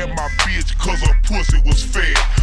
and my bitch, cause her pussy was fat.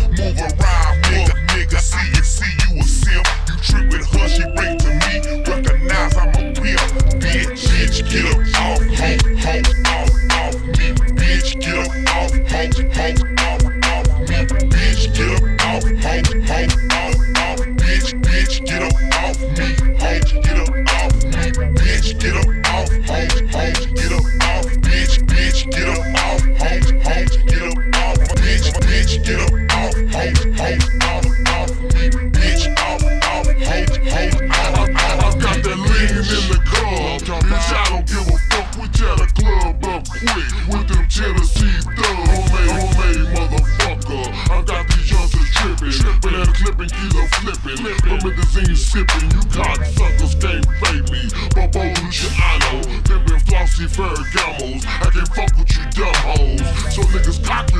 still flipping. Promethazine sipping, you cocksuckers can't fake me. Bobo Luciano, pimping flossy fur gamos. I can fuck with you dumb hoes. So niggas cock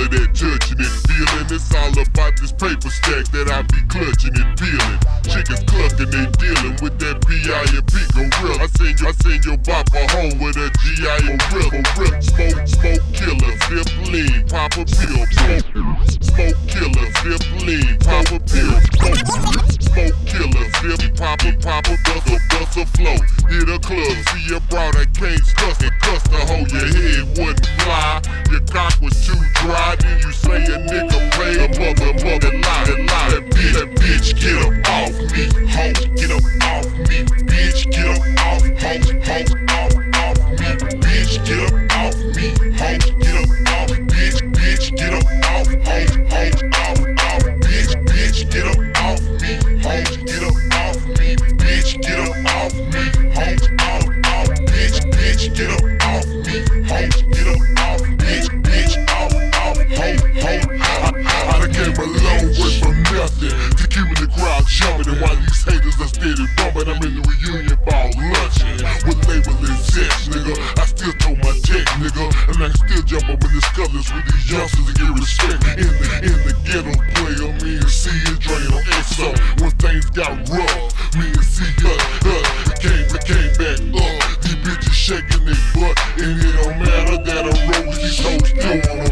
all of that judging and feeling. It's all about this paper stack that I be clutching it peeling. Chickens clucking, they dealing with that B.I. and B gorilla. I send your, I send your bopper home with a G.I. gorilla. Rip, smoke, smoke killer, zip lean, pop a pill. Smoke killer, zip lean, pop a pill. Smoke killer, zip, pop a, pop a, bust a, bust a flow. Hit a club, see a broad, I can't stuff it. so pure.